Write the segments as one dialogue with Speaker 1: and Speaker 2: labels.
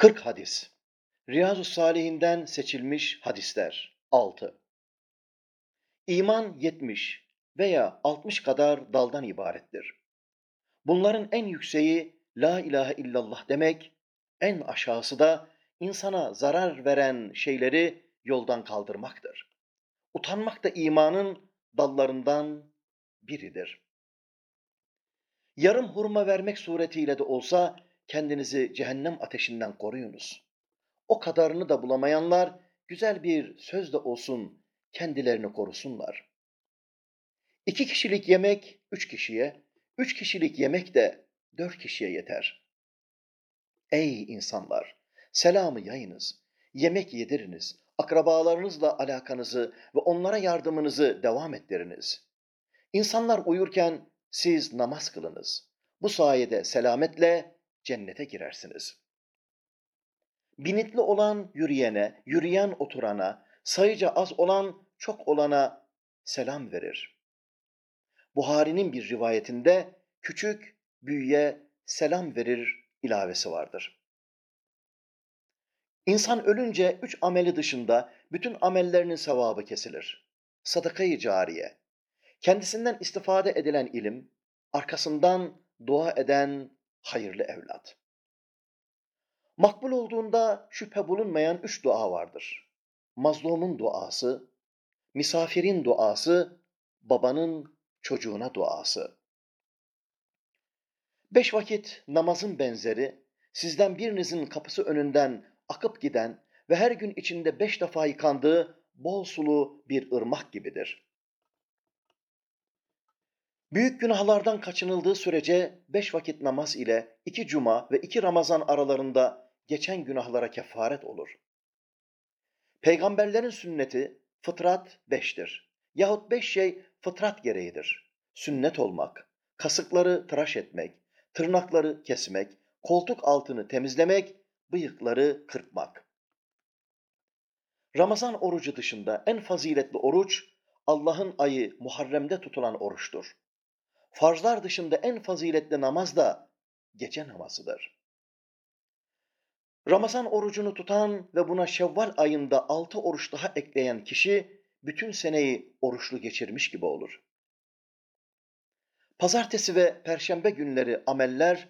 Speaker 1: 40 hadis. Riyazu Salihinden seçilmiş hadisler. 6. İman 70 veya 60 kadar daldan ibarettir. Bunların en yükseği la ilahe illallah demek, en aşağısı da insana zarar veren şeyleri yoldan kaldırmaktır. Utanmak da imanın dallarından biridir. Yarım hurma vermek suretiyle de olsa kendinizi cehennem ateşinden koruyunuz. O kadarını da bulamayanlar güzel bir söz de olsun kendilerini korusunlar. İki kişilik yemek üç kişiye, üç kişilik yemek de dört kişiye yeter. Ey insanlar! Selamı yayınız, yemek yediriniz, akrabalarınızla alakanızı ve onlara yardımınızı devam ettiriniz. İnsanlar uyurken siz namaz kılınız. Bu sayede selametle cennete girersiniz. Binitli olan yürüyene, yürüyen oturana, sayıca az olan çok olana selam verir. Buhari'nin bir rivayetinde küçük büyüye selam verir ilavesi vardır. İnsan ölünce üç ameli dışında bütün amellerinin sevabı kesilir. Sadakayı cariye, kendisinden istifade edilen ilim, arkasından dua eden hayırlı evlat. Makbul olduğunda şüphe bulunmayan üç dua vardır. Mazlumun duası, misafirin duası, babanın çocuğuna duası. Beş vakit namazın benzeri, sizden birinizin kapısı önünden akıp giden ve her gün içinde beş defa yıkandığı bol sulu bir ırmak gibidir. Büyük günahlardan kaçınıldığı sürece beş vakit namaz ile iki cuma ve iki Ramazan aralarında geçen günahlara kefaret olur. Peygamberlerin sünneti fıtrat beştir. Yahut beş şey fıtrat gereğidir. Sünnet olmak, kasıkları tıraş etmek, tırnakları kesmek, koltuk altını temizlemek, bıyıkları kırpmak. Ramazan orucu dışında en faziletli oruç Allah'ın ayı Muharrem'de tutulan oruçtur. Farzlar dışında en faziletli namaz da gece namazıdır. Ramazan orucunu tutan ve buna Şevval ayında altı oruç daha ekleyen kişi bütün seneyi oruçlu geçirmiş gibi olur. Pazartesi ve perşembe günleri ameller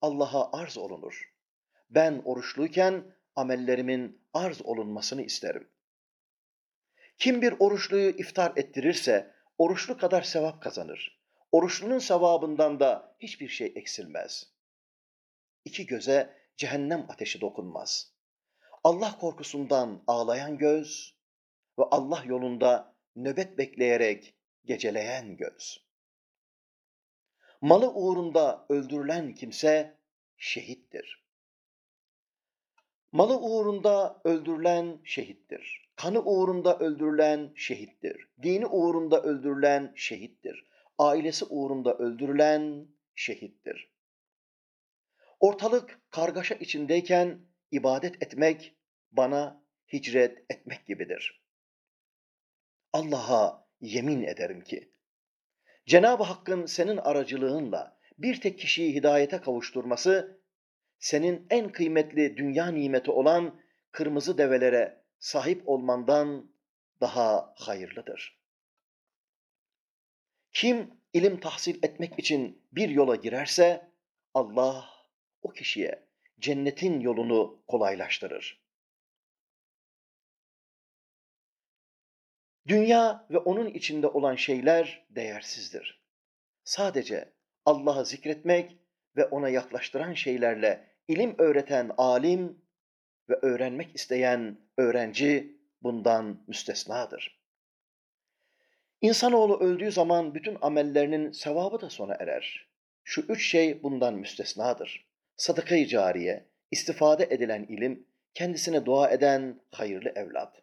Speaker 1: Allah'a arz olunur. Ben oruçluyken amellerimin arz olunmasını isterim. Kim bir oruçluyu iftar ettirirse oruçlu kadar sevap kazanır. Oruçlunun sevabından da hiçbir şey eksilmez. İki göze cehennem ateşi dokunmaz. Allah korkusundan ağlayan göz ve Allah yolunda nöbet bekleyerek geceleyen göz. Malı uğrunda öldürülen kimse şehittir. Malı uğrunda öldürülen şehittir. Kanı uğrunda öldürülen şehittir. Dini uğrunda öldürülen şehittir ailesi uğrunda öldürülen şehittir. Ortalık kargaşa içindeyken ibadet etmek bana hicret etmek gibidir. Allah'a yemin ederim ki Cenab-ı Hakk'ın senin aracılığınla bir tek kişiyi hidayete kavuşturması senin en kıymetli dünya nimeti olan kırmızı develere sahip olmandan daha hayırlıdır. Kim ilim tahsil etmek için bir yola girerse Allah o kişiye cennetin yolunu kolaylaştırır. Dünya ve onun içinde olan şeyler değersizdir. Sadece Allah'ı zikretmek ve ona yaklaştıran şeylerle ilim öğreten alim ve öğrenmek isteyen öğrenci bundan müstesnadır. İnsanoğlu öldüğü zaman bütün amellerinin sevabı da sona erer. Şu üç şey bundan müstesnadır. Sadaka-i cariye, istifade edilen ilim, kendisine dua eden hayırlı evlat.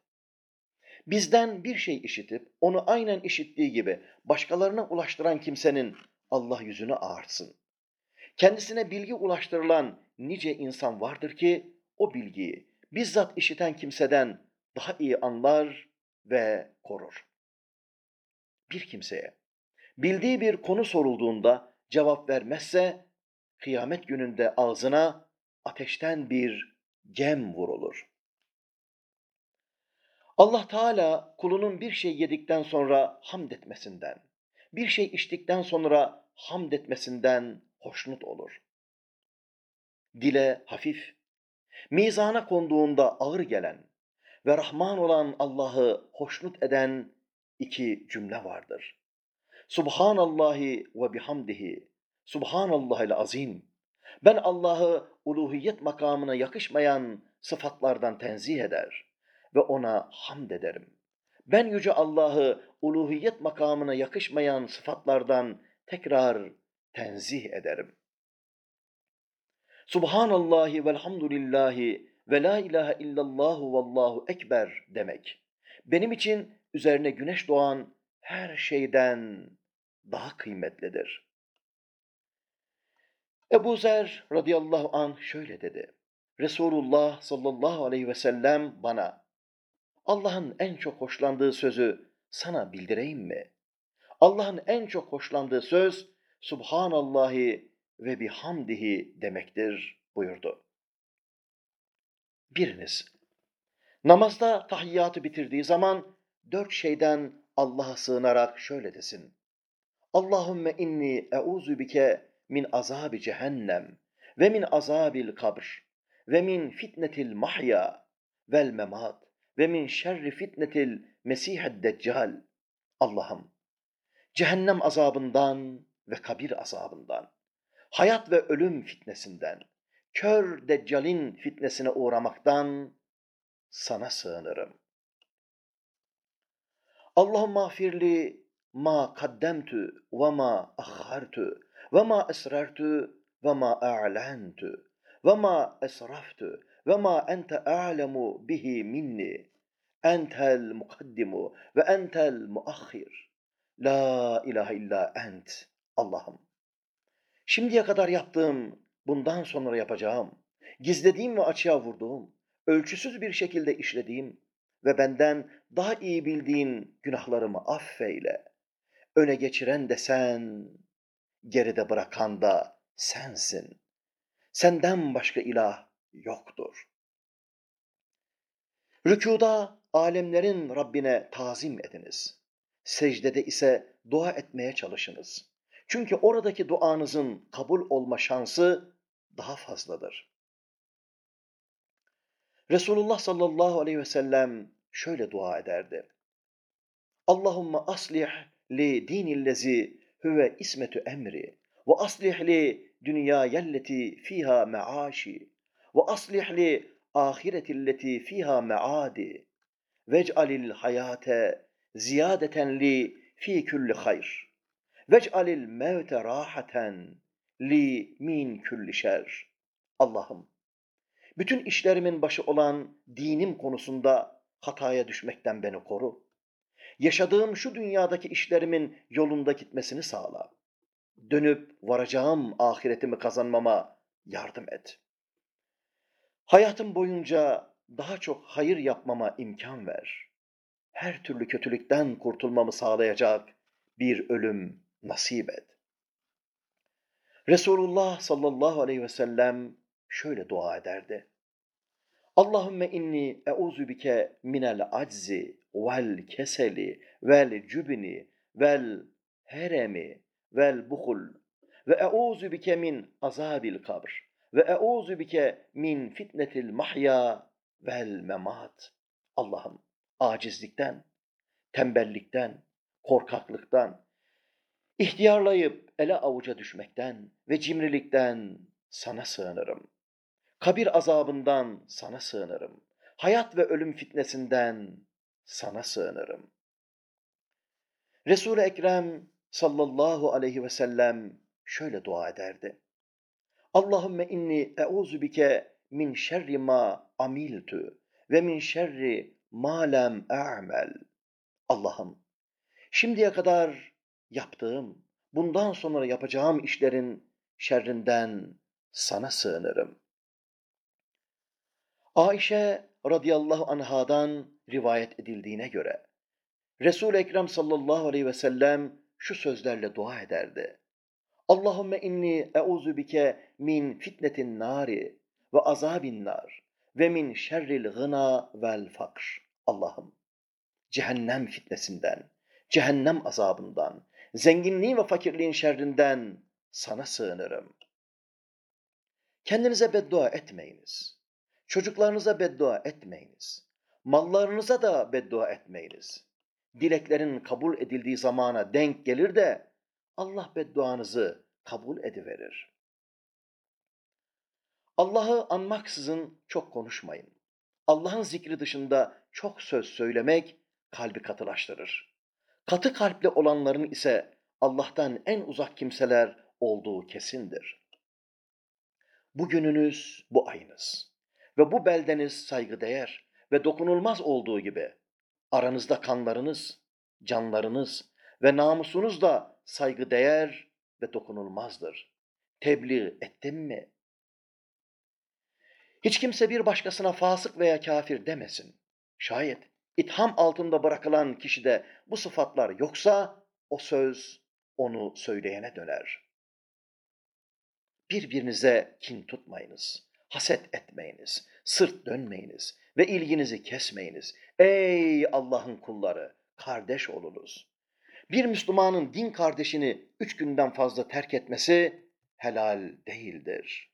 Speaker 1: Bizden bir şey işitip onu aynen işittiği gibi başkalarına ulaştıran kimsenin Allah yüzünü ağartsın. Kendisine bilgi ulaştırılan nice insan vardır ki o bilgiyi bizzat işiten kimseden daha iyi anlar ve korur bir kimseye bildiği bir konu sorulduğunda cevap vermezse kıyamet gününde ağzına ateşten bir gem vurulur. Allah Teala kulunun bir şey yedikten sonra hamd etmesinden, bir şey içtikten sonra hamd etmesinden hoşnut olur. Dile hafif, mizana konduğunda ağır gelen ve Rahman olan Allah'ı hoşnut eden iki cümle vardır. Subhanallahi ve bihamdihi, Subhanallahil azim. Ben Allah'ı uluhiyet makamına yakışmayan sıfatlardan tenzih eder ve ona hamd ederim. Ben yüce Allah'ı uluhiyet makamına yakışmayan sıfatlardan tekrar tenzih ederim. Subhanallahi velhamdülillahi ve la ilahe illallahu vallahu ekber demek. Benim için üzerine güneş doğan her şeyden daha kıymetlidir. Ebu Zer radıyallahu an şöyle dedi. Resulullah sallallahu aleyhi ve sellem bana Allah'ın en çok hoşlandığı sözü sana bildireyim mi? Allah'ın en çok hoşlandığı söz Subhanallahi ve bihamdihi demektir buyurdu. Biriniz namazda tahiyyatı bitirdiği zaman dört şeyden Allah'a sığınarak şöyle desin. Allahümme inni euzu bike min azabi cehennem ve min azabil kabr ve min fitnetil mahya vel memat ve min şerri fitnetil mesihed deccal. Allah'ım cehennem azabından ve kabir azabından, hayat ve ölüm fitnesinden, kör deccalin fitnesine uğramaktan sana sığınırım. Allahümme afirli ma kaddemtu ve ma ahhartu ve ma esrartu ve ma a'lantu ve ma esraftu ve ma ente a'lemu bihi minni. Entel mukaddimu ve entel muahhir. La ilahe illa ent. Allah'ım. Şimdiye kadar yaptığım, bundan sonra yapacağım, gizlediğim ve açığa vurduğum, ölçüsüz bir şekilde işlediğim ve benden daha iyi bildiğin günahlarımı affeyle. Öne geçiren de sen, geride bırakan da sensin. Senden başka ilah yoktur. Rükuda alemlerin Rabbine tazim ediniz. Secdede ise dua etmeye çalışınız. Çünkü oradaki duanızın kabul olma şansı daha fazladır. Resulullah sallallahu aleyhi ve sellem şöyle dua ederdi. Allahumme aslih li dinillezi huve ismetu emri ve aslih li dünyayelleti fiha meaşi ve aslih li ahiretilleti fiha meadi vec'alil hayate ziyadeten li fi kulli hayr vec'alil mevte rahaten li min kulli şer Allah'ım bütün işlerimin başı olan dinim konusunda hataya düşmekten beni koru. Yaşadığım şu dünyadaki işlerimin yolunda gitmesini sağla. Dönüp varacağım ahiretimi kazanmama yardım et. Hayatım boyunca daha çok hayır yapmama imkan ver. Her türlü kötülükten kurtulmamı sağlayacak bir ölüm nasip et. Resulullah sallallahu aleyhi ve sellem şöyle dua ederdi. Allahümme inni euzu bike minel aczi vel keseli vel cübni vel heremi vel buhul ve euzu bike min azabil kabr ve euzu bike min fitnetil mahya vel memat. Allah'ım acizlikten, tembellikten, korkaklıktan, ihtiyarlayıp ele avuca düşmekten ve cimrilikten sana sığınırım. Kabir azabından sana sığınırım. Hayat ve ölüm fitnesinden sana sığınırım. Resul-i Ekrem sallallahu aleyhi ve sellem şöyle dua ederdi. Allahümme inni euzu bike min şerri ma amiltu ve min şerri ma lem a'mel. Allah'ım şimdiye kadar yaptığım, bundan sonra yapacağım işlerin şerrinden sana sığınırım. Ayşe radıyallahu anhadan rivayet edildiğine göre Resul-i Ekrem sallallahu aleyhi ve sellem şu sözlerle dua ederdi. Allahümme inni euzu bike min fitnetin nari ve azabin nar ve min şerril gına vel fakr. Allah'ım cehennem fitnesinden, cehennem azabından, zenginliğin ve fakirliğin şerrinden sana sığınırım. Kendinize beddua etmeyiniz. Çocuklarınıza beddua etmeyiniz. Mallarınıza da beddua etmeyiniz. Dileklerin kabul edildiği zamana denk gelir de Allah bedduanızı kabul ediverir. Allah'ı anmaksızın çok konuşmayın. Allah'ın zikri dışında çok söz söylemek kalbi katılaştırır. Katı kalpli olanların ise Allah'tan en uzak kimseler olduğu kesindir. Bugününüz bu ayınız ve bu beldeniz saygıdeğer ve dokunulmaz olduğu gibi aranızda kanlarınız, canlarınız ve namusunuz da saygıdeğer ve dokunulmazdır. Tebliğ ettim mi? Hiç kimse bir başkasına fasık veya kafir demesin. Şayet itham altında bırakılan kişide bu sıfatlar yoksa o söz onu söyleyene döner. Birbirinize kin tutmayınız, haset etmeyiniz, sırt dönmeyiniz ve ilginizi kesmeyiniz. Ey Allah'ın kulları, kardeş olunuz. Bir Müslümanın din kardeşini üç günden fazla terk etmesi helal değildir.